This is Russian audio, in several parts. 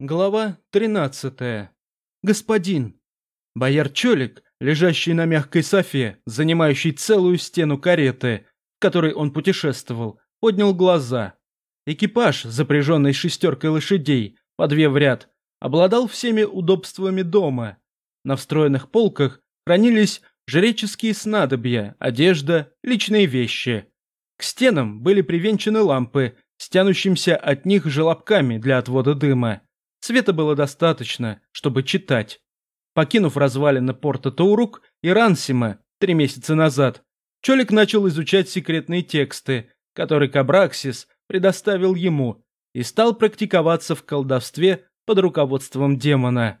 Глава 13. Господин. Бояр Чолик, лежащий на мягкой софе, занимающий целую стену кареты, в которой он путешествовал, поднял глаза. Экипаж, запряженный шестеркой лошадей, по две в ряд, обладал всеми удобствами дома. На встроенных полках хранились жреческие снадобья, одежда, личные вещи. К стенам были привинчены лампы, стянущимся от них желобками для отвода дыма. Света было достаточно, чтобы читать. Покинув развалины порта Таурук и Рансима три месяца назад, Чолик начал изучать секретные тексты, которые Кабраксис предоставил ему, и стал практиковаться в колдовстве под руководством демона.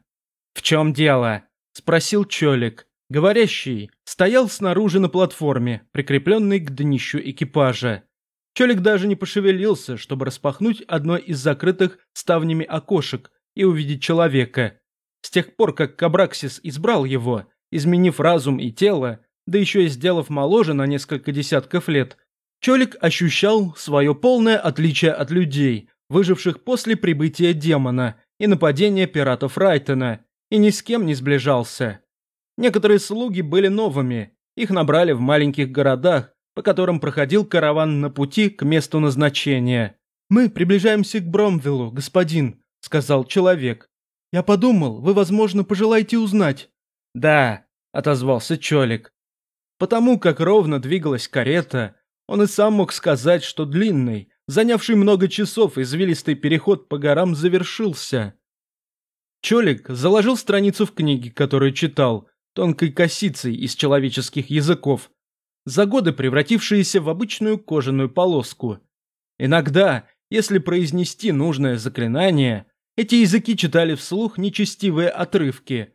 «В чем дело?» – спросил Чолик. Говорящий стоял снаружи на платформе, прикрепленной к днищу экипажа. Чолик даже не пошевелился, чтобы распахнуть одно из закрытых ставнями окошек и увидеть человека. С тех пор, как Кабраксис избрал его, изменив разум и тело, да еще и сделав моложе на несколько десятков лет, Чолик ощущал свое полное отличие от людей, выживших после прибытия демона и нападения пиратов Райтона, и ни с кем не сближался. Некоторые слуги были новыми, их набрали в маленьких городах, по которым проходил караван на пути к месту назначения. «Мы приближаемся к Бромвиллу, господин», — сказал человек. «Я подумал, вы, возможно, пожелаете узнать». «Да», — отозвался Чолик. Потому как ровно двигалась карета, он и сам мог сказать, что длинный, занявший много часов извилистый переход по горам завершился. Чолик заложил страницу в книге, которую читал, тонкой косицей из человеческих языков, за годы превратившиеся в обычную кожаную полоску. Иногда, если произнести нужное заклинание, эти языки читали вслух нечестивые отрывки.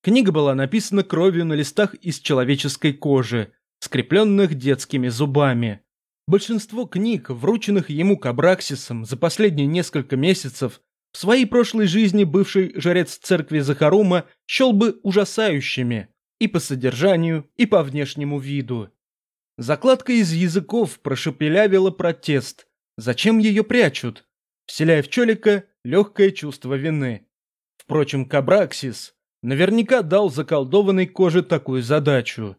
Книга была написана кровью на листах из человеческой кожи, скрепленных детскими зубами. Большинство книг, врученных ему Кабраксисом за последние несколько месяцев, в своей прошлой жизни бывший жрец церкви Захарума счел бы ужасающими и по содержанию, и по внешнему виду. Закладка из языков прошепелявила протест. Зачем ее прячут? Вселяя в Чолика легкое чувство вины. Впрочем, Кабраксис наверняка дал заколдованной коже такую задачу.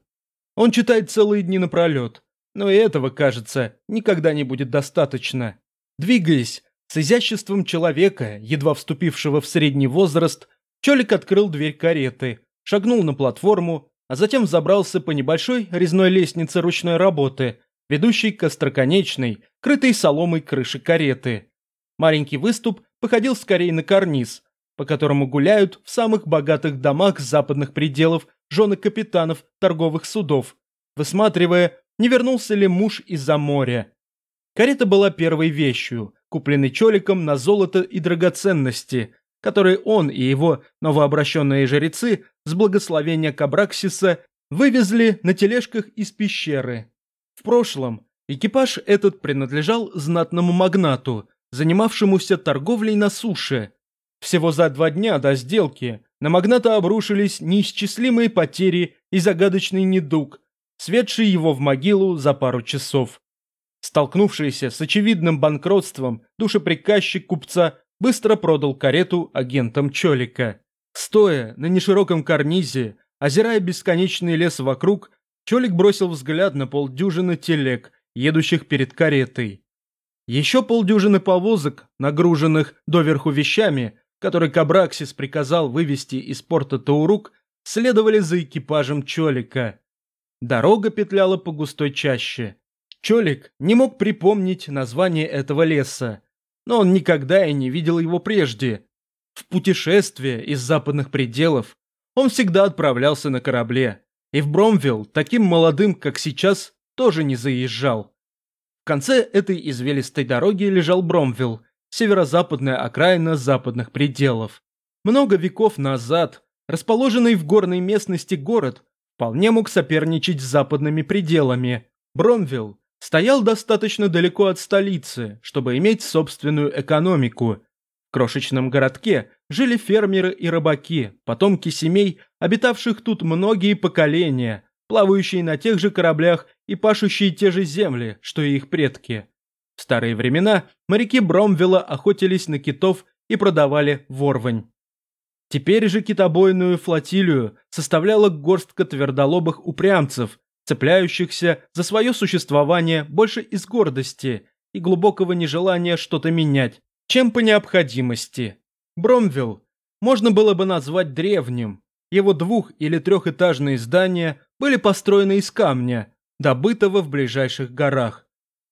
Он читает целые дни напролет, но и этого, кажется, никогда не будет достаточно. Двигаясь с изяществом человека, едва вступившего в средний возраст, Чолик открыл дверь кареты, шагнул на платформу а затем забрался по небольшой резной лестнице ручной работы, ведущей к остроконечной, крытой соломой крыши кареты. Маленький выступ походил скорее на карниз, по которому гуляют в самых богатых домах западных пределов жены капитанов торговых судов, высматривая, не вернулся ли муж из-за моря. Карета была первой вещью, купленной Чоликом на золото и драгоценности, которые он и его новообращенные жрецы с благословения Кабраксиса вывезли на тележках из пещеры. В прошлом экипаж этот принадлежал знатному магнату, занимавшемуся торговлей на суше. Всего за два дня до сделки на магната обрушились неисчислимые потери и загадочный недуг, светший его в могилу за пару часов. Столкнувшийся с очевидным банкротством душеприказчик купца быстро продал карету агентам Чолика. Стоя на нешироком карнизе, озирая бесконечный лес вокруг, Чолик бросил взгляд на полдюжины телег, едущих перед каретой. Еще полдюжины повозок, нагруженных доверху вещами, которые Кабраксис приказал вывести из порта Таурук, следовали за экипажем Чолика. Дорога петляла по густой чаще. Чолик не мог припомнить название этого леса, но он никогда и не видел его прежде. В путешествие из западных пределов он всегда отправлялся на корабле, и в Бромвилл, таким молодым, как сейчас, тоже не заезжал. Конце этой извилистой дороги лежал Бромвилл, северо-западная окраина западных пределов. Много веков назад расположенный в горной местности город вполне мог соперничать с западными пределами. Бромвилл стоял достаточно далеко от столицы, чтобы иметь собственную экономику. В крошечном городке жили фермеры и рыбаки, потомки семей, обитавших тут многие поколения, плавающие на тех же кораблях и пашущие те же земли, что и их предки. В старые времена моряки Бромвелла охотились на китов и продавали ворвань. Теперь же китобойную флотилию составляла горстка твердолобых упрямцев, цепляющихся за свое существование больше из гордости и глубокого нежелания что-то менять, чем по необходимости. Бромвилл можно было бы назвать древним. Его двух- или трехэтажные здания были построены из камня, добытого в ближайших горах.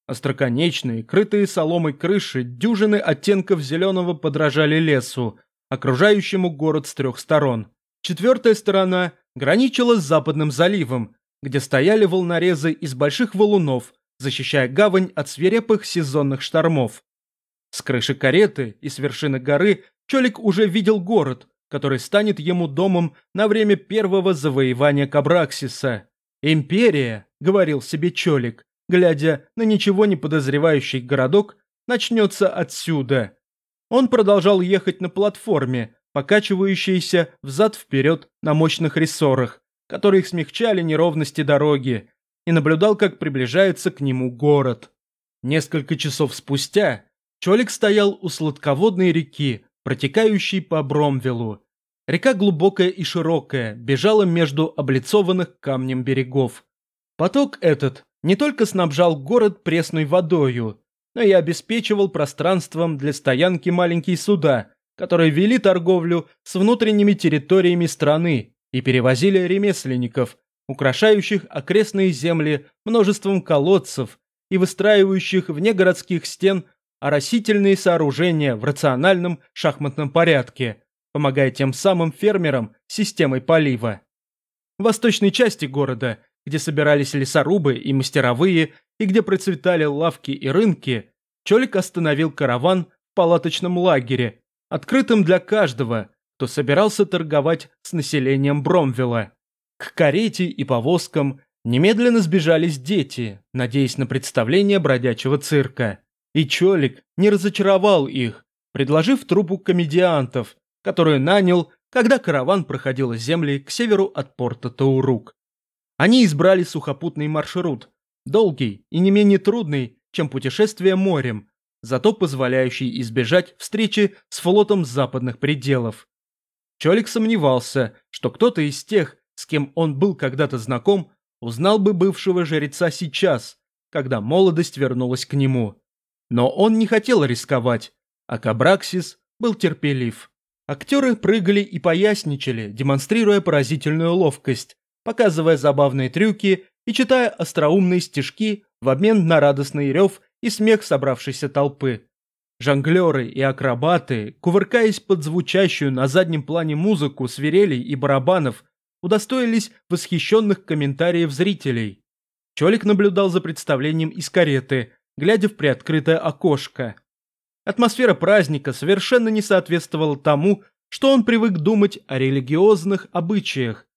Остроконечные, крытые соломой крыши, дюжины оттенков зеленого подражали лесу, окружающему город с трех сторон. Четвертая сторона граничила с западным заливом, где стояли волнорезы из больших валунов, защищая гавань от свирепых сезонных штормов. С крыши кареты и с вершины горы Чолик уже видел город, который станет ему домом на время первого завоевания Кабраксиса. «Империя», — говорил себе Чолик, глядя на ничего не подозревающий городок, начнется отсюда. Он продолжал ехать на платформе, покачивающейся взад-вперед на мощных рессорах, которые смягчали неровности дороги, и наблюдал, как приближается к нему город. Несколько часов спустя Чолик стоял у сладководной реки, протекающей по Бромвелу. Река глубокая и широкая, бежала между облицованных камнем берегов. Поток этот не только снабжал город пресной водою, но и обеспечивал пространством для стоянки маленькие суда, которые вели торговлю с внутренними территориями страны и перевозили ремесленников, украшающих окрестные земли множеством колодцев и выстраивающих вне городских стен оросительные сооружения в рациональном шахматном порядке, помогая тем самым фермерам системой полива. В восточной части города где собирались лесорубы и мастеровые, и где процветали лавки и рынки, Чолик остановил караван в палаточном лагере, открытым для каждого, кто собирался торговать с населением Бромвилла. К карете и повозкам немедленно сбежались дети, надеясь на представление бродячего цирка. И Чолик не разочаровал их, предложив труппу комедиантов, которую нанял, когда караван проходил земли к северу от порта Таурук. Они избрали сухопутный маршрут, долгий и не менее трудный, чем путешествие морем, зато позволяющий избежать встречи с флотом западных пределов. Чолик сомневался, что кто-то из тех, с кем он был когда-то знаком, узнал бы бывшего жреца сейчас, когда молодость вернулась к нему. Но он не хотел рисковать, а Кабраксис был терпелив. Актеры прыгали и поясничали, демонстрируя поразительную ловкость, показывая забавные трюки и читая остроумные стишки в обмен на радостный рев и смех собравшейся толпы. Жонглеры и акробаты, кувыркаясь под звучащую на заднем плане музыку свирелей и барабанов, удостоились восхищенных комментариев зрителей. Чолик наблюдал за представлением из кареты, глядя в приоткрытое окошко. Атмосфера праздника совершенно не соответствовала тому, что он привык думать о религиозных обычаях,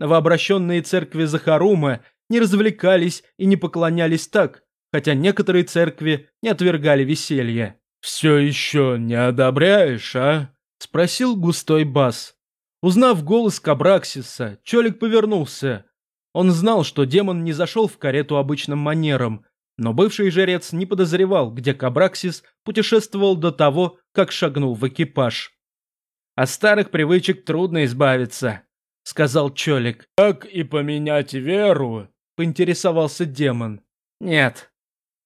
Новообращенные церкви Захарума не развлекались и не поклонялись так, хотя некоторые церкви не отвергали веселье. «Все еще не одобряешь, а?» – спросил густой бас. Узнав голос Кабраксиса, Чолик повернулся. Он знал, что демон не зашел в карету обычным манером, но бывший жрец не подозревал, где Кабраксис путешествовал до того, как шагнул в экипаж. От старых привычек трудно избавиться, — сказал Чолик. «Как и поменять веру?» — поинтересовался демон. «Нет».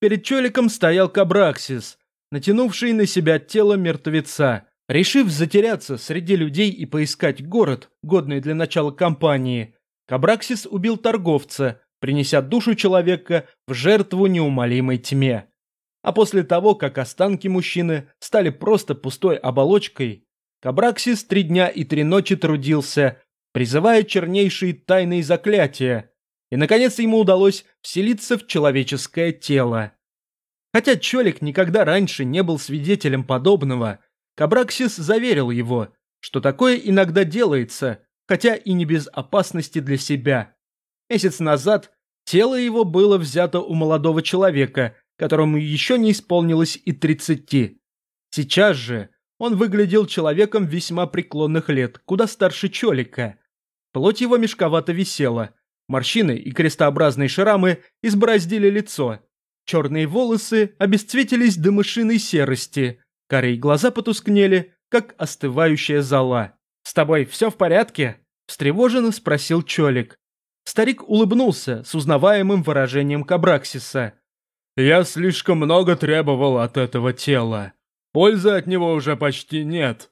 Перед Чоликом стоял Кабраксис, натянувший на себя тело мертвеца. Решив затеряться среди людей и поискать город, годный для начала кампании, Кабраксис убил торговца, принеся душу человека в жертву неумолимой тьме. А после того, как останки мужчины стали просто пустой оболочкой, Кабраксис три дня и три ночи трудился, призывая чернейшие тайные заклятия, и, наконец, ему удалось вселиться в человеческое тело. Хотя Чолик никогда раньше не был свидетелем подобного, Кабраксис заверил его, что такое иногда делается, хотя и не без опасности для себя. Месяц назад тело его было взято у молодого человека, которому еще не исполнилось и тридцати. Сейчас же он выглядел человеком весьма преклонных лет, куда старше Чолика. Плоть его мешковато висела. Морщины и крестообразные шрамы избороздили лицо. Черные волосы обесцветились до мышиной серости. Корей глаза потускнели, как остывающая зола. «С тобой все в порядке?» – встревоженно спросил Чолик. Старик улыбнулся с узнаваемым выражением Кабраксиса. «Я слишком много требовал от этого тела. Пользы от него уже почти нет».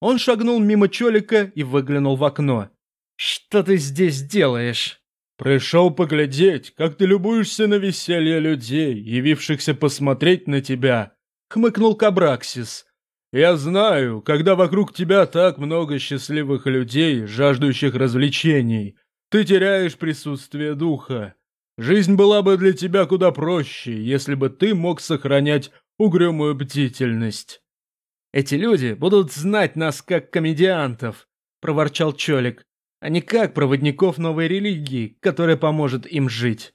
Он шагнул мимо Чолика и выглянул в окно. «Что ты здесь делаешь?» «Пришел поглядеть, как ты любуешься на веселье людей, явившихся посмотреть на тебя», — хмыкнул Кабраксис. «Я знаю, когда вокруг тебя так много счастливых людей, жаждущих развлечений, ты теряешь присутствие духа. Жизнь была бы для тебя куда проще, если бы ты мог сохранять угрюмую бдительность». «Эти люди будут знать нас как комедиантов», — проворчал Чолик а не как проводников новой религии, которая поможет им жить.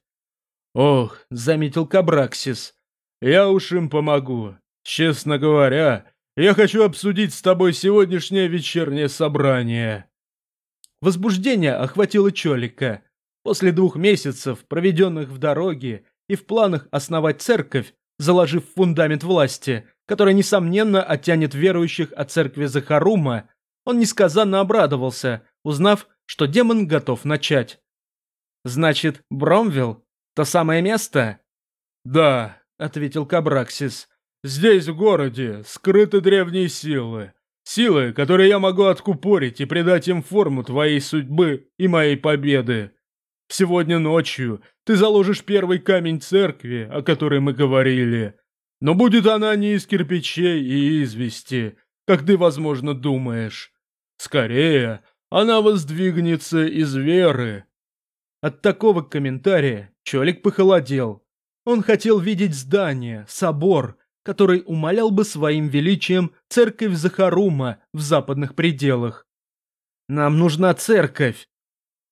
«Ох», — заметил Кабраксис, — «я уж им помогу. Честно говоря, я хочу обсудить с тобой сегодняшнее вечернее собрание». Возбуждение охватило Чолика. После двух месяцев, проведенных в дороге и в планах основать церковь, заложив фундамент власти, который, несомненно, оттянет верующих от церкви Захарума, он несказанно обрадовался, узнав, что демон готов начать. «Значит, Бромвилл? То самое место?» «Да», — ответил Кабраксис. «Здесь, в городе, скрыты древние силы. Силы, которые я могу откупорить и придать им форму твоей судьбы и моей победы. Сегодня ночью ты заложишь первый камень церкви, о которой мы говорили. Но будет она не из кирпичей и извести, как ты, возможно, думаешь. Скорее, она воздвигнется из веры. От такого комментария Чолик похолодел. Он хотел видеть здание, собор, который умолял бы своим величием церковь Захарума в западных пределах. «Нам нужна церковь!»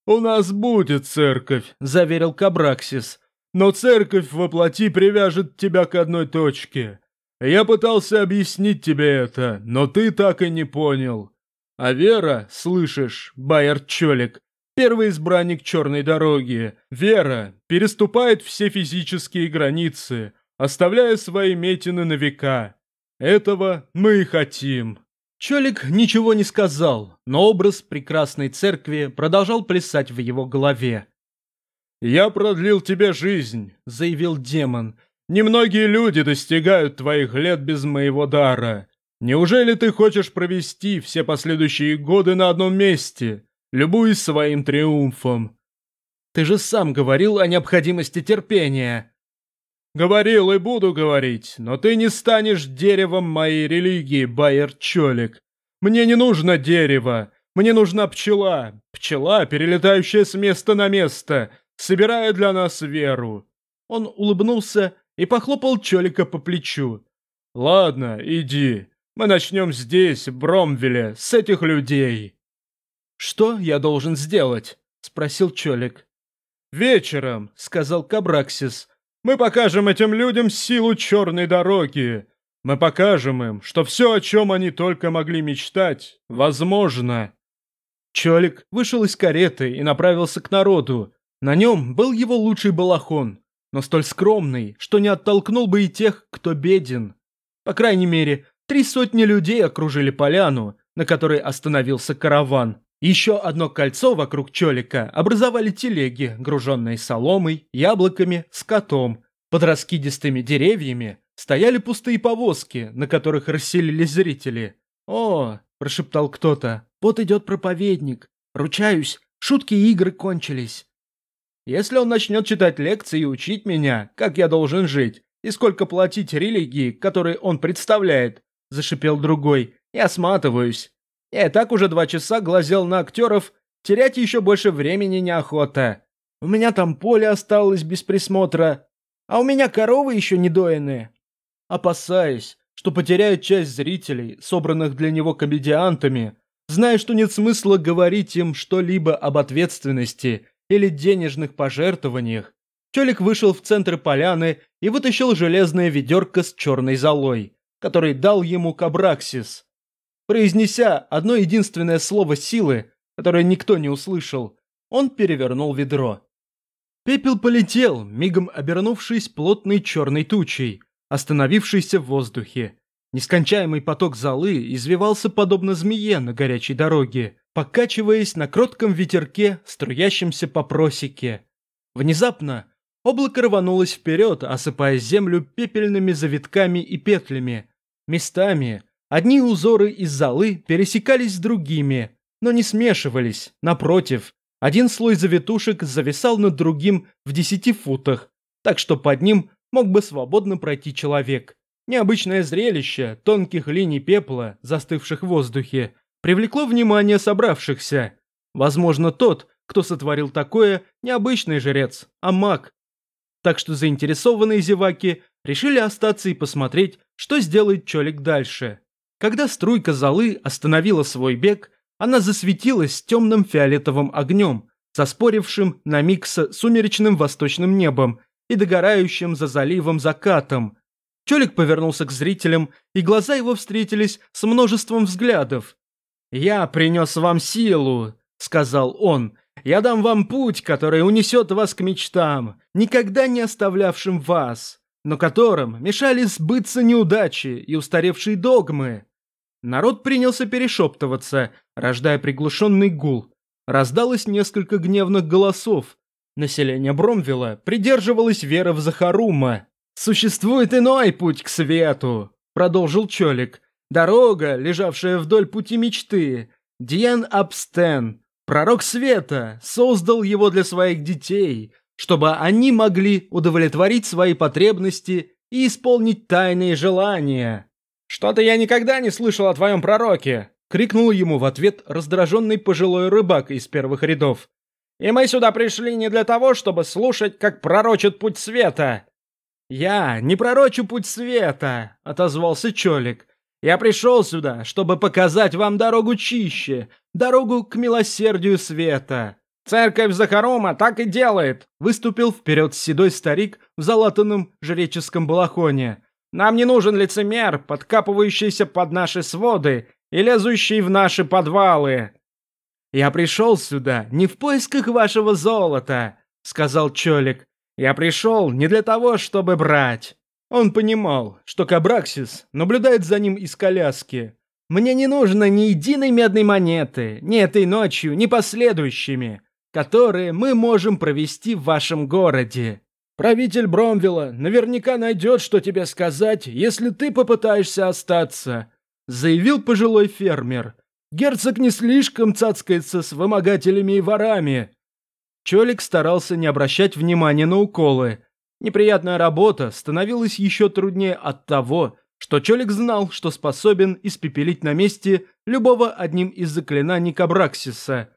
«У нас будет церковь», — заверил Кабраксис. «Но церковь воплоти привяжет тебя к одной точке. Я пытался объяснить тебе это, но ты так и не понял. А Вера, слышишь, Байер Чолик, первый избранник черной дороги, Вера переступает все физические границы, оставляя свои метины на века. Этого мы и хотим. Чолик ничего не сказал, но образ прекрасной церкви продолжал плясать в его голове. «Я продлил тебе жизнь», — заявил демон. «Немногие люди достигают твоих лет без моего дара. Неужели ты хочешь провести все последующие годы на одном месте, любуясь своим триумфом? Ты же сам говорил о необходимости терпения. Говорил и буду говорить, но ты не станешь деревом моей религии, Байер Чолик. Мне не нужно дерево, мне нужна пчела. Пчела, перелетающая с места на место, собирая для нас веру. Он улыбнулся и похлопал Чолика по плечу. Ладно, иди. Мы начнем здесь, в Бромвилле, с этих людей». «Что я должен сделать?» – спросил Чолик. «Вечером», – сказал Кабраксис, – «мы покажем этим людям силу черной дороги. Мы покажем им, что все, о чем они только могли мечтать, возможно». Чолик вышел из кареты и направился к народу. На нем был его лучший балахон, но столь скромный, что не оттолкнул бы и тех, кто беден. По крайней мере, Три сотни людей окружили поляну, на которой остановился караван. Еще одно кольцо вокруг Чолика образовали телеги, груженные соломой, яблоками, скотом. Под раскидистыми деревьями стояли пустые повозки, на которых расселились зрители. «О!» – прошептал кто-то. «Вот идет проповедник. Ручаюсь, шутки и игры кончились. Если он начнет читать лекции и учить меня, как я должен жить, и сколько платить религии, которые он представляет, – зашипел другой. «Я сматываюсь. Я и так уже два часа глазел на актеров, терять еще больше времени неохота. У меня там поле осталось без присмотра, а у меня коровы еще не доенные». Опасаясь, что потеряет часть зрителей, собранных для него комедиантами, зная, что нет смысла говорить им что-либо об ответственности или денежных пожертвованиях, Чолик вышел в центр поляны и вытащил железное ведерко с черной золой который дал ему Кабраксис. Произнеся одно единственное слово силы, которое никто не услышал, он перевернул ведро. Пепел полетел, мигом обернувшись плотной черной тучей, остановившейся в воздухе. Нескончаемый поток золы извивался подобно змее на горячей дороге, покачиваясь на кротком ветерке, струящемся по просеке. Внезапно облако рванулось вперед, осыпая землю пепельными завитками и петлями. Местами одни узоры из золы пересекались с другими, но не смешивались, напротив. Один слой завитушек зависал над другим в десяти футах, так что под ним мог бы свободно пройти человек. Необычное зрелище тонких линий пепла, застывших в воздухе, привлекло внимание собравшихся. Возможно, тот, кто сотворил такое, необычный жрец, а маг. Так что заинтересованные зеваки решили остаться и посмотреть, что сделает Чолик дальше. Когда струйка золы остановила свой бег, она засветилась темным фиолетовым огнем, заспорившим на миг с сумеречным восточным небом и догорающим за заливом закатом. Чолик повернулся к зрителям, и глаза его встретились с множеством взглядов. «Я принес вам силу», — сказал он. «Я дам вам путь, который унесет вас к мечтам, никогда не оставлявшим вас, но которым мешали сбыться неудачи и устаревшие догмы». Народ принялся перешептываться, рождая приглушенный гул. Раздалось несколько гневных голосов. Население Бромвилла придерживалось веры в Захарума. «Существует иной путь к свету», — продолжил Чолик. «Дорога, лежавшая вдоль пути мечты. Диан Абстен, пророк света, создал его для своих детей, чтобы они могли удовлетворить свои потребности и исполнить тайные желания». «Что-то я никогда не слышал о твоем пророке!» — крикнул ему в ответ раздраженный пожилой рыбак из первых рядов. «И мы сюда пришли не для того, чтобы слушать, как пророчит путь света!» «Я не пророчу путь света!» — отозвался Чолик. «Я пришел сюда, чтобы показать вам дорогу чище, дорогу к милосердию света!» «Церковь Захарума так и делает!» — выступил вперед седой старик в залатанном жреческом балахоне. Нам не нужен лицемер, подкапывающийся под наши своды и лезущий в наши подвалы. Я пришел сюда не в поисках вашего золота, сказал Чолик. Я пришел не для того, чтобы брать. Он понимал, что Кабраксис наблюдает за ним из коляски. Мне не нужно ни единой медной монеты, ни этой ночью, ни последующими, которые мы можем провести в вашем городе. Правитель Бромвилла наверняка найдет, что тебе сказать, если ты попытаешься остаться», — заявил пожилой фермер. «Герцог не слишком цацкается с вымогателями и ворами». Чолик старался не обращать внимания на уколы. Неприятная работа становилась еще труднее от того, что Чолик знал, что способен испепелить на месте любого одним из заклинаний Кабраксиса.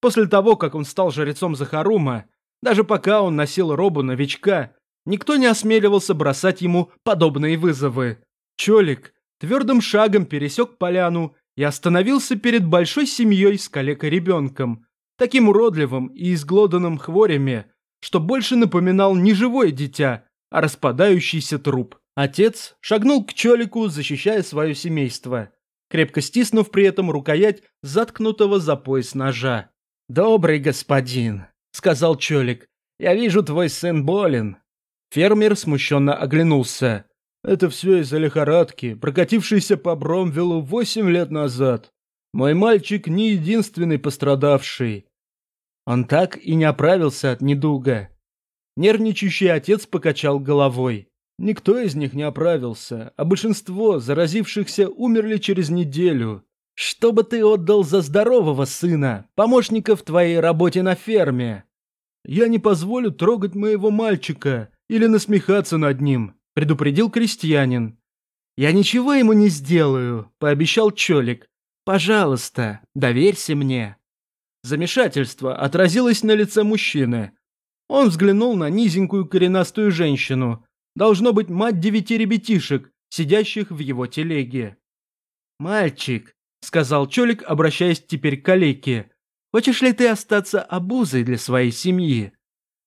После того, как он стал жрецом Захарума, даже пока он носил робу новичка, никто не осмеливался бросать ему подобные вызовы. Чолик твердым шагом пересек поляну и остановился перед большой семьей с калекой-ребенком, таким уродливым и изглоданным хворями, что больше напоминал не живое дитя, а распадающийся труп. Отец шагнул к Чолику, защищая свое семейство, крепко стиснув при этом рукоять заткнутого за пояс ножа. «Добрый господин», — сказал Чолик. «Я вижу, твой сын болен». Фермер смущенно оглянулся. «Это все из-за лихорадки, прокатившейся по Бромвиллу восемь лет назад. Мой мальчик не единственный пострадавший». Он так и не оправился от недуга. Нервничающий отец покачал головой. Никто из них не оправился, а большинство заразившихся умерли через неделю. Что бы ты отдал за здорового сына, помощника в твоей работе на ферме? Я не позволю трогать моего мальчика или насмехаться над ним, предупредил крестьянин. Я ничего ему не сделаю, пообещал Чолик. Пожалуйста, доверься мне. Замешательство отразилось на лице мужчины. Он взглянул на низенькую коренастую женщину, должно быть мать девяти ребятишек, сидящих в его телеге. «Мальчик, сказал Чолик, обращаясь теперь к калеке. «Хочешь ли ты остаться обузой для своей семьи?»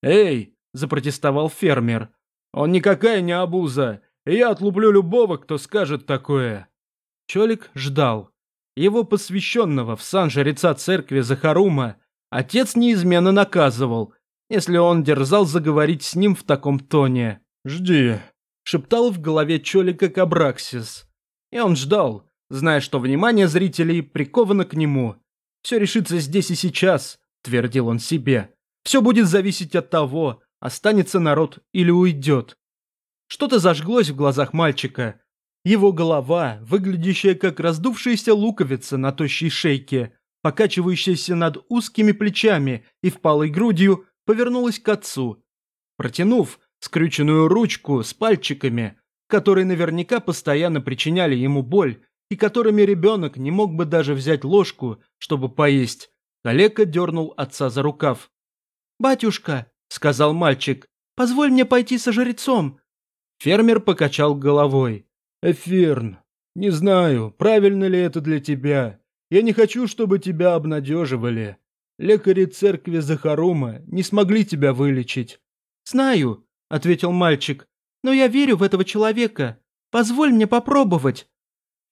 «Эй!» – запротестовал фермер. «Он никакая не обуза, и я отлуплю любого, кто скажет такое». Чолик ждал. Его посвященного в сан жреца церкви Захарума отец неизменно наказывал, если он дерзал заговорить с ним в таком тоне. «Жди», – шептал в голове Чолика Кабраксис. И он ждал, зная, что внимание зрителей приковано к нему. «Все решится здесь и сейчас», – твердил он себе. «Все будет зависеть от того, останется народ или уйдет». Что-то зажглось в глазах мальчика. Его голова, выглядящая как раздувшаяся луковица на тощей шейке, покачивающаяся над узкими плечами и впалой грудью, повернулась к отцу. Протянув скрюченную ручку с пальчиками, которые наверняка постоянно причиняли ему боль и которыми ребенок не мог бы даже взять ложку, чтобы поесть, Калека дернул отца за рукав. «Батюшка», — сказал мальчик, — «позволь мне пойти со жрецом». Фермер покачал головой. «Эфирн, не знаю, правильно ли это для тебя. Я не хочу, чтобы тебя обнадеживали. Лекари церкви Захарума не смогли тебя вылечить». «Знаю», — ответил мальчик, — «но я верю в этого человека. Позволь мне попробовать».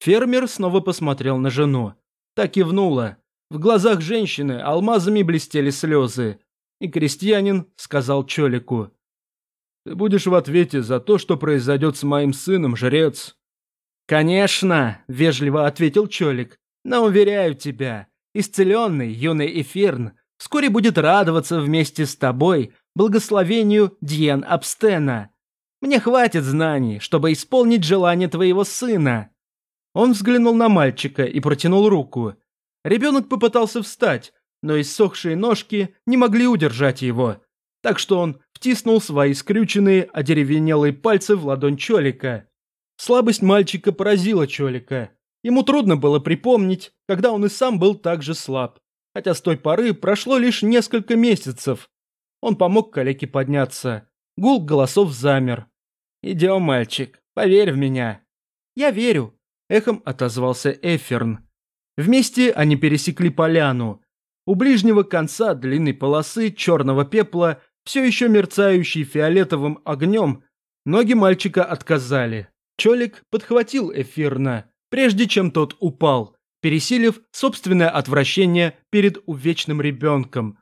Фермер снова посмотрел на жену. Так кивнула. В глазах женщины алмазами блестели слезы. И крестьянин сказал Чолику. «Ты будешь в ответе за то, что произойдет с моим сыном, жрец». «Конечно», — вежливо ответил Чолик. «Но уверяю тебя, исцеленный юный Эфирн вскоре будет радоваться вместе с тобой благословению Дьен Абстена. Мне хватит знаний, чтобы исполнить желание твоего сына». Он взглянул на мальчика и протянул руку. Ребенок попытался встать, но иссохшие ножки не могли удержать его, так что он втиснул свои скрюченные, одеревенелые пальцы в ладонь Чолика. Слабость мальчика поразила Чолика. Ему трудно было припомнить, когда он и сам был так же слаб, хотя с той поры прошло лишь несколько месяцев. Он помог калеке подняться. Гул голосов замер. «Идем, мальчик, поверь в меня». «Я верю», эхом отозвался Эферн. Вместе они пересекли поляну. У ближнего конца длинной полосы черного пепла, все еще мерцающей фиолетовым огнем, ноги мальчика отказали. Чолик подхватил Эфирна, прежде чем тот упал, пересилив собственное отвращение перед увечным ребенком.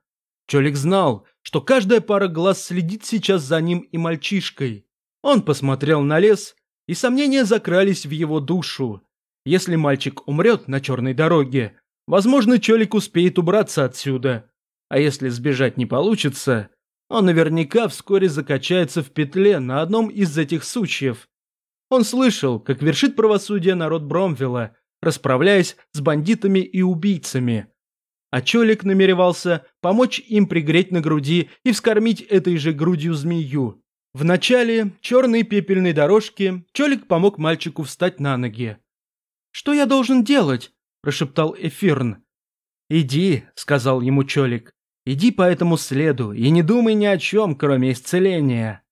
Чолик знал, что каждая пара глаз следит сейчас за ним и мальчишкой. Он посмотрел на лес и сомнения закрались в его душу. Если мальчик умрет на черной дороге, возможно, Чолик успеет убраться отсюда. А если сбежать не получится, он наверняка вскоре закачается в петле на одном из этих сучьев. Он слышал, как вершит правосудие народ Бромвилла, расправляясь с бандитами и убийцами. А Чолик намеревался помочь им пригреть на груди и вскормить этой же грудью змею. В начале черной пепельной дорожки Чолик помог мальчику встать на ноги. «Что я должен делать?» – прошептал Эфирн. «Иди», – сказал ему Чолик. «Иди по этому следу и не думай ни о чем, кроме исцеления».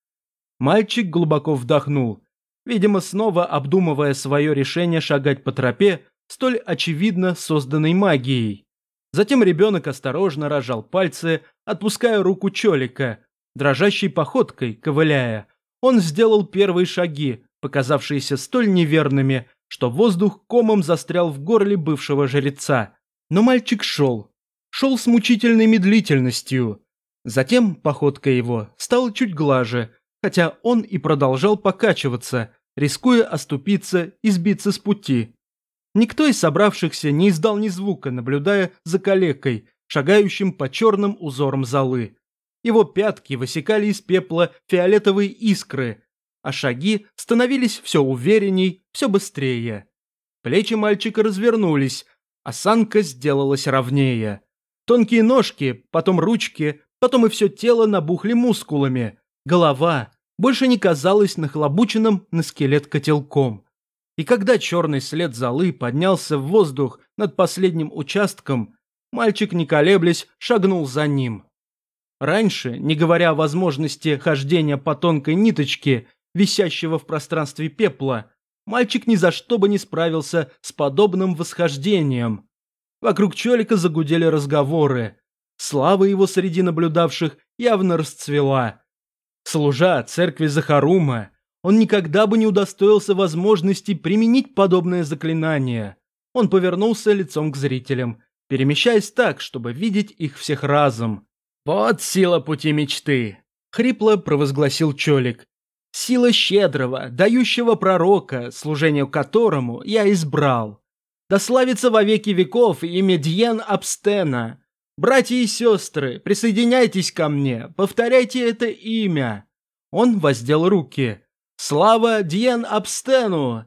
Мальчик глубоко вдохнул, видимо, снова обдумывая свое решение шагать по тропе, столь очевидно созданной магией. Затем ребенок осторожно рожал пальцы, отпуская руку Чолика – Дрожащей походкой, ковыляя, он сделал первые шаги, показавшиеся столь неверными, что воздух комом застрял в горле бывшего жреца. Но мальчик шел. Шел с мучительной медлительностью. Затем походка его стала чуть глаже, хотя он и продолжал покачиваться, рискуя оступиться и сбиться с пути. Никто из собравшихся не издал ни звука, наблюдая за калекой, шагающим по черным узорам золы. Его пятки высекали из пепла фиолетовые искры, а шаги становились все уверенней, все быстрее. Плечи мальчика развернулись, осанка сделалась ровнее. Тонкие ножки, потом ручки, потом и все тело набухли мускулами. Голова больше не казалась нахлобученным на скелет котелком. И когда черный след золы поднялся в воздух над последним участком, мальчик, не колеблясь, шагнул за ним. Раньше, не говоря о возможности хождения по тонкой ниточке, висящего в пространстве пепла, мальчик ни за что бы не справился с подобным восхождением. Вокруг Чолика загудели разговоры. Слава его среди наблюдавших явно расцвела. Служа церкви Захарума, он никогда бы не удостоился возможности применить подобное заклинание. Он повернулся лицом к зрителям, перемещаясь так, чтобы видеть их всех разом. «Вот сила пути мечты!» — хрипло провозгласил Чолик. Сила щедрого, дающего пророка, служению которому я избрал. Да славится во веки веков имя Дьен Абстена. Братья и сестры, присоединяйтесь ко мне, повторяйте это имя. Он воздел руки. Слава Дьен Абстену!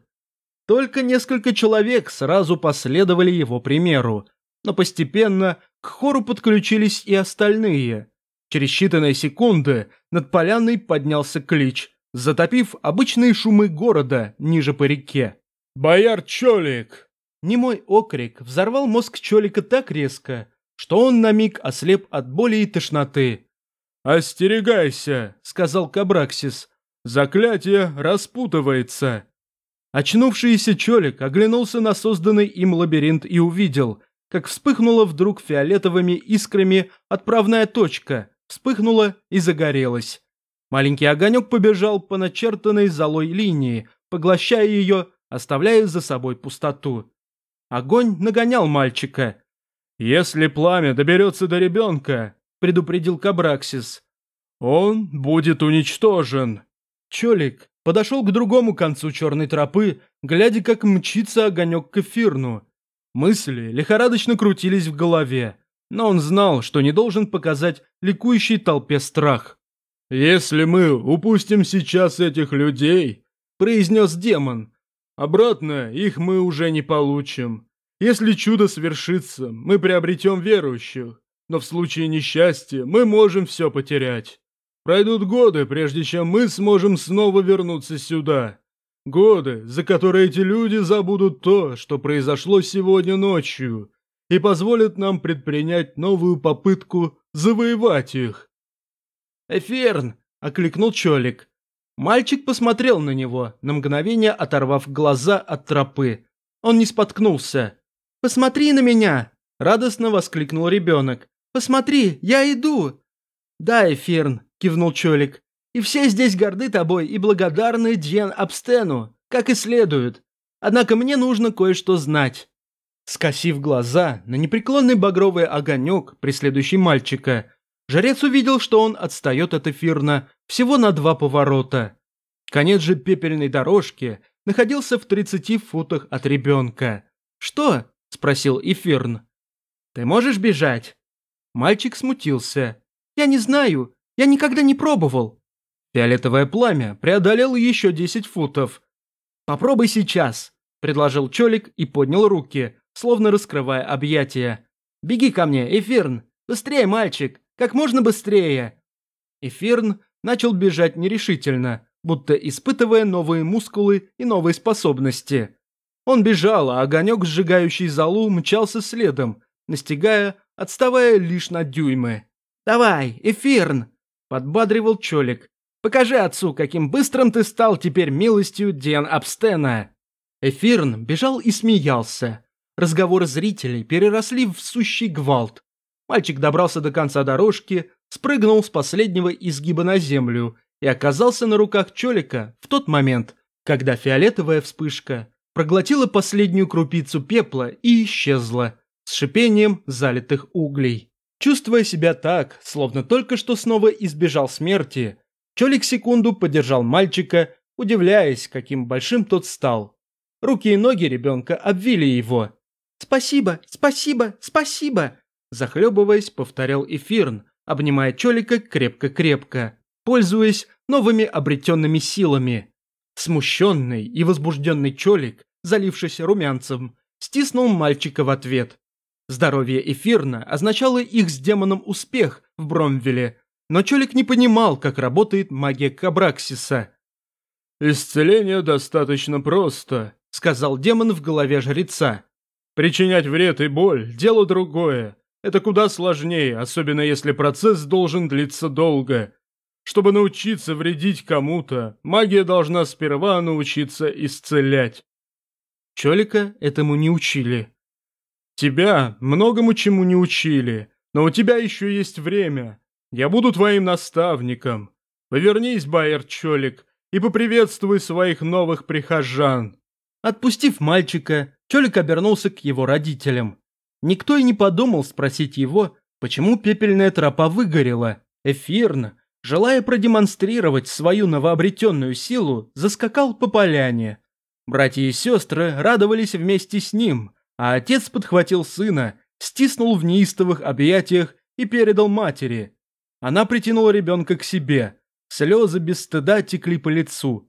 Только несколько человек сразу последовали его примеру, но постепенно к хору подключились и остальные. Через считанные секунды над поляной поднялся клич, затопив обычные шумы города ниже по реке. «Бояр Чолик!» Немой окрик взорвал мозг Чолика так резко, что он на миг ослеп от боли и тошноты. «Остерегайся!» — сказал Кабраксис. «Заклятие распутывается!» Очнувшийся Чолик оглянулся на созданный им лабиринт и увидел, как вспыхнула вдруг фиолетовыми искрами отправная точка, вспыхнула и загорелась. Маленький огонек побежал по начертанной золой линии, поглощая ее, оставляя за собой пустоту. Огонь нагонял мальчика. «Если пламя доберется до ребенка», — предупредил Кабраксис, — «он будет уничтожен». Чолик подошел к другому концу черной тропы, глядя, как мчится огонек к эфирну. Мысли лихорадочно крутились в голове, но он знал, что не должен показать ликующей толпе страх. «Если мы упустим сейчас этих людей», – произнес демон, – «обратно их мы уже не получим. Если чудо свершится, мы приобретем верующих, но в случае несчастья мы можем все потерять». Пройдут годы, прежде чем мы сможем снова вернуться сюда. Годы, за которые эти люди забудут то, что произошло сегодня ночью, и позволят нам предпринять новую попытку завоевать их. «Эфирн!» – окликнул Чолик. Мальчик посмотрел на него, на мгновение оторвав глаза от тропы. Он не споткнулся. «Посмотри на меня!» – радостно воскликнул ребенок. «Посмотри, я иду!» «Да, Эфирн, кивнул Чолик. «И все здесь горды тобой и благодарны Дьен Абстену, как и следует. Однако мне нужно кое-что знать». Скосив глаза на непреклонный багровый огонек, преследующий мальчика, жрец увидел, что он отстает от эфирна всего на два поворота. Конец же пепельной дорожки находился в 30 футах от ребенка. «Что?» – спросил Эфирн. «Ты можешь бежать?» Мальчик смутился. «Я не знаю. Я никогда не пробовал». Фиолетовое пламя преодолело еще 10 футов. «Попробуй сейчас», – предложил Чолик и поднял руки, словно раскрывая объятия. «Беги ко мне, Эфирн! Быстрее, мальчик! Как можно быстрее!» Эфирн начал бежать нерешительно, будто испытывая новые мускулы и новые способности. Он бежал, а огонек, сжигающий залу, мчался следом, настигая, отставая лишь на дюймы. «Давай, Эфирн!» подбадривал Чолик. «Покажи отцу, каким быстрым ты стал теперь милостью Диан Абстена!» Эфирн бежал и смеялся. Разговоры зрителей переросли в сущий гвалт. Мальчик добрался до конца дорожки, спрыгнул с последнего изгиба на землю и оказался на руках Чолика в тот момент, когда фиолетовая вспышка проглотила последнюю крупицу пепла и исчезла с шипением залитых углей. Чувствуя себя так, словно только что снова избежал смерти, Чолик секунду подержал мальчика, удивляясь, каким большим тот стал. Руки и ноги ребенка обвили его. «Спасибо, спасибо, спасибо!» Захлебываясь, повторял Эфирн, обнимая Чолика крепко-крепко, пользуясь новыми обретенными силами. Смущенный и возбужденный Чолик, залившись румянцем, стиснул мальчика в ответ. Здоровье Эфирна означало их с демоном успех в Бромвеле, но Чолик не понимал, как работает магия Кабраксиса. «Исцеление достаточно просто», — сказал демон в голове жреца. «Причинять вред и боль – дело другое. Это куда сложнее, особенно если процесс должен длиться долго. Чтобы научиться вредить кому-то, магия должна сперва научиться исцелять». Чолика этому не учили. Тебя многому чему не учили, но у тебя еще есть время. Я буду твоим наставником. Повернись, Байер Чолик, и поприветствуй своих новых прихожан». Отпустив мальчика, Чолик обернулся к его родителям. Никто и не подумал спросить его, почему пепельная тропа выгорела. Эфирно, желая продемонстрировать свою новообретенную силу, заскакал по поляне. Братья и сестры радовались вместе с ним, а отец подхватил сына, стиснул в неистовых объятиях и передал матери. Она притянула ребенка к себе. Слезы без стыда текли по лицу.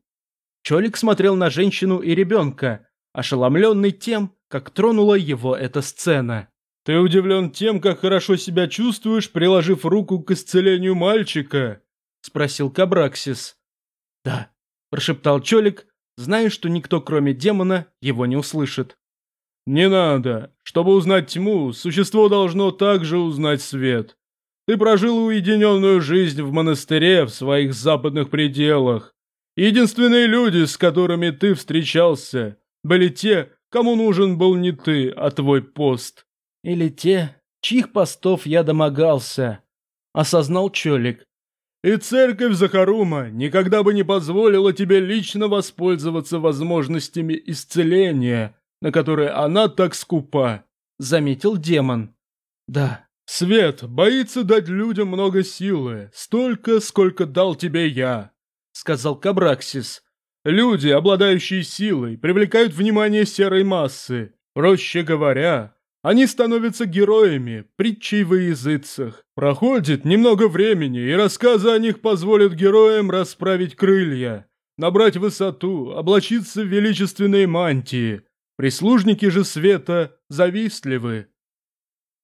Чолик смотрел на женщину и ребенка, ошеломленный тем, как тронула его эта сцена. «Ты удивлен тем, как хорошо себя чувствуешь, приложив руку к исцелению мальчика?» – спросил Кабраксис. «Да», – прошептал Чолик, зная, что никто, кроме демона, его не услышит. «Не надо. Чтобы узнать тьму, существо должно также узнать свет. Ты прожил уединенную жизнь в монастыре в своих западных пределах. Единственные люди, с которыми ты встречался, были те, кому нужен был не ты, а твой пост. Или те, чьих постов я домогался, осознал Чолик. И церковь Захарума никогда бы не позволила тебе лично воспользоваться возможностями исцеления, на которые она так скупа, заметил демон. Да, Свет боится дать людям много силы, столько, сколько дал тебе я, сказал Кабраксис. Люди, обладающие силой, привлекают внимание серой массы. Проще говоря, они становятся героями, притчей во языцах. Проходит немного времени, и рассказы о них позволят героям расправить крылья, набрать высоту, облачиться в величественные мантии. Прислужники же света завистливы,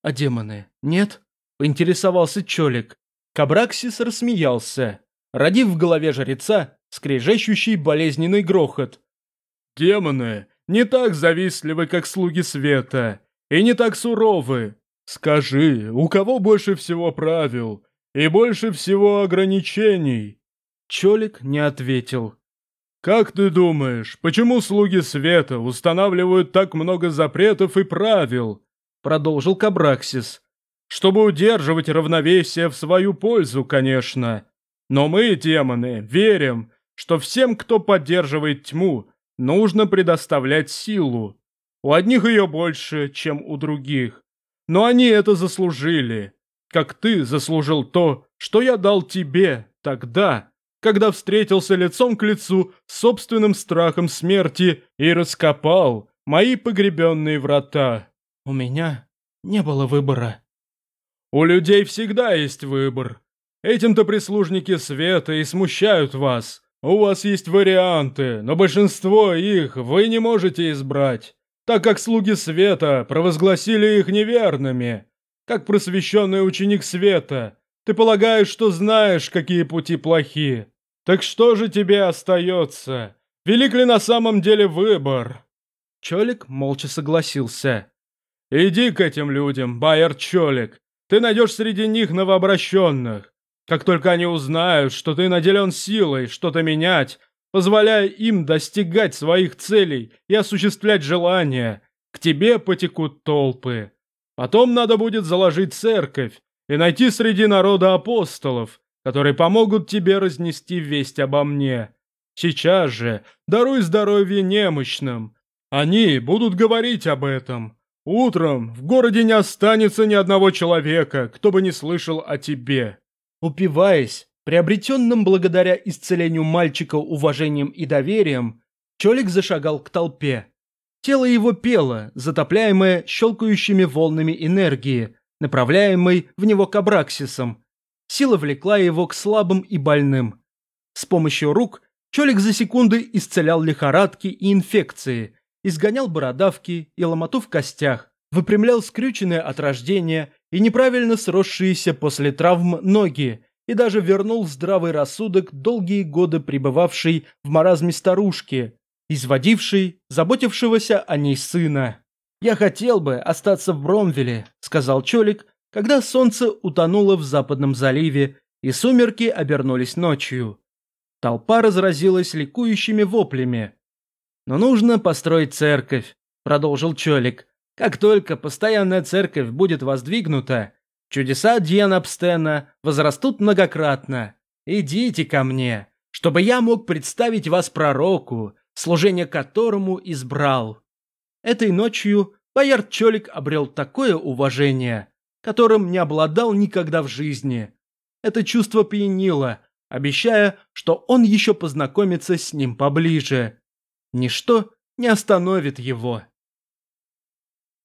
«А демоны, нет?» – поинтересовался Чолик. Кабраксис рассмеялся, родив в голове жреца скрежещущий болезненный грохот. «Демоны не так завистливы, как слуги света, и не так суровы. Скажи, у кого больше всего правил и больше всего ограничений?» Чолик не ответил. «Как ты думаешь, почему слуги света устанавливают так много запретов и правил?» Продолжил Кабраксис. «Чтобы удерживать равновесие в свою пользу, конечно. Но мы, демоны, верим, что всем, кто поддерживает тьму, нужно предоставлять силу. У одних ее больше, чем у других. Но они это заслужили. Как ты заслужил то, что я дал тебе тогда, когда встретился лицом к лицу с собственным страхом смерти и раскопал мои погребенные врата. У меня не было выбора. У людей всегда есть выбор. Этим-то прислужники света и смущают вас. У вас есть варианты, но большинство их вы не можете избрать, так как слуги света провозгласили их неверными. Как просвещенный ученик света, ты полагаешь, что знаешь, какие пути плохи. Так что же тебе остается? Велик ли на самом деле выбор?» Чолик молча согласился. «Иди к этим людям, Байер Чолик. Ты найдешь среди них новообращенных. Как только они узнают, что ты наделен силой что-то менять, позволяя им достигать своих целей и осуществлять желания, к тебе потекут толпы. Потом надо будет заложить церковь и найти среди народа апостолов, которые помогут тебе разнести весть обо мне. Сейчас же даруй здоровье немощным. Они будут говорить об этом, Утром в городе не останется ни одного человека, кто бы не слышал о тебе. Упиваясь, приобретенным благодаря исцелению мальчика уважением и доверием, Чолик зашагал к толпе. Тело его пело, затопляемое щелкающими волнами энергии, направляемой в него кабраксисом. Сила влекла его к слабым и больным. С помощью рук Чолик за секунды исцелял лихорадки и инфекции, изгонял бородавки и ломоту в костях, выпрямлял скрюченные от рождения и неправильно сросшиеся после травм ноги, и даже вернул здравый рассудок долгие годы пребывавшей в маразме старушки, изводившей, заботившегося о ней сына. «Я хотел бы остаться в Бромвеле», — сказал Чолик, когда солнце утонуло в западном заливе и сумерки обернулись ночью. Толпа разразилась ликующими воплями. «Но нужно построить церковь», – продолжил Чолик. «Как только постоянная церковь будет воздвигнута, чудеса Дьенабстена возрастут многократно. Идите ко мне, чтобы я мог представить вас пророку, служение которому избрал». Этой ночью Боярд Чолик обрел такое уважение, которым не обладал никогда в жизни. Это чувство пьянило, обещая, что он еще познакомится с ним поближе. Ничто не остановит его.